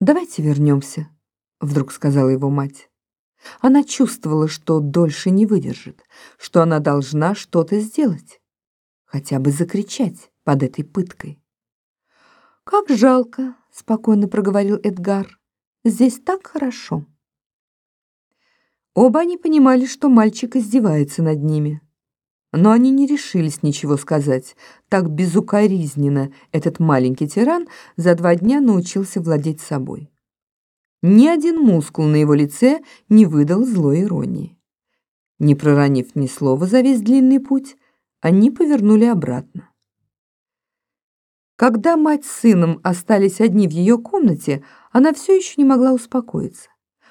«Давайте вернемся», — вдруг сказала его мать. Она чувствовала, что дольше не выдержит, что она должна что-то сделать, хотя бы закричать под этой пыткой. «Как жалко», — спокойно проговорил Эдгар. «Здесь так хорошо». Оба они понимали, что мальчик издевается над ними. Но они не решились ничего сказать. Так безукоризненно этот маленький тиран за два дня научился владеть собой. Ни один мускул на его лице не выдал злой иронии. Не проронив ни слова за весь длинный путь, они повернули обратно. Когда мать с сыном остались одни в ее комнате, она все еще не могла успокоиться.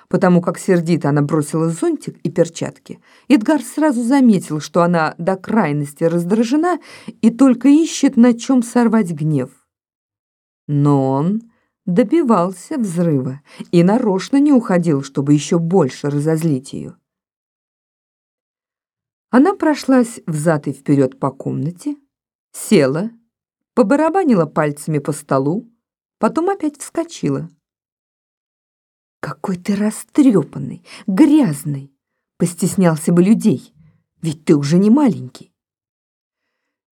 Потому как сердито она бросила зонтик и перчатки, Эдгар сразу заметил, что она до крайности раздражена и только ищет, на чем сорвать гнев. Но он добивался взрыва и нарочно не уходил, чтобы еще больше разозлить ее. Она прошлась взад и вперед по комнате, села, побарабанила пальцами по столу, потом опять вскочила. «Какой ты растрепанный, грязный! Постеснялся бы людей, ведь ты уже не маленький!»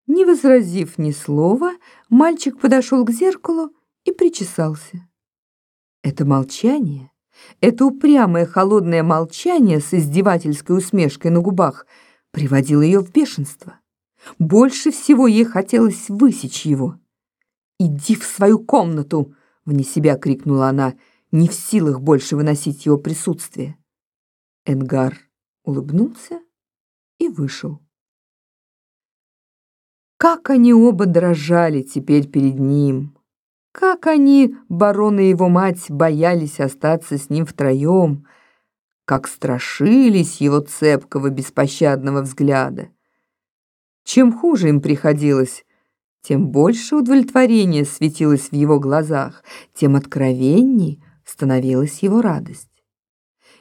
Не возразив ни слова, мальчик подошел к зеркалу и причесался. Это молчание, это упрямое холодное молчание с издевательской усмешкой на губах приводило ее в бешенство. Больше всего ей хотелось высечь его. «Иди в свою комнату!» — вне себя крикнула она — не в силах больше выносить его присутствие. Эдгар улыбнулся и вышел. Как они оба дрожали теперь перед ним! Как они, барон и его мать, боялись остаться с ним втроем! Как страшились его цепкого, беспощадного взгляда! Чем хуже им приходилось, тем больше удовлетворения светилось в его глазах, тем откровенней становилась его радость.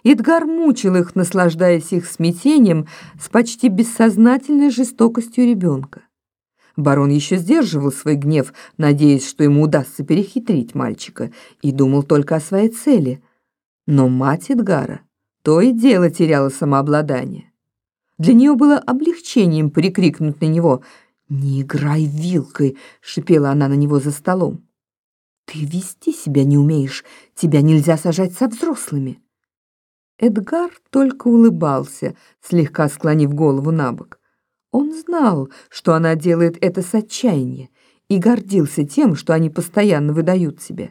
Эдгар мучил их, наслаждаясь их смятением с почти бессознательной жестокостью ребенка. Барон еще сдерживал свой гнев, надеясь, что ему удастся перехитрить мальчика, и думал только о своей цели. Но мать Эдгара то и дело теряла самообладание. Для нее было облегчением прикрикнуть на него «Не играй вилкой!» — шипела она на него за столом. Ты вести себя не умеешь, тебя нельзя сажать со взрослыми. Эдгар только улыбался, слегка склонив голову на бок. Он знал, что она делает это с отчаяния, и гордился тем, что они постоянно выдают себя.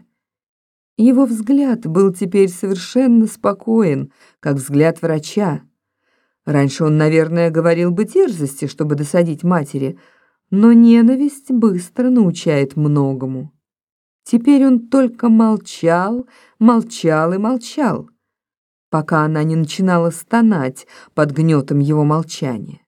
Его взгляд был теперь совершенно спокоен, как взгляд врача. Раньше он, наверное, говорил бы дерзости, чтобы досадить матери, но ненависть быстро научает многому. Теперь он только молчал, молчал и молчал, пока она не начинала стонать под гнетом его молчания.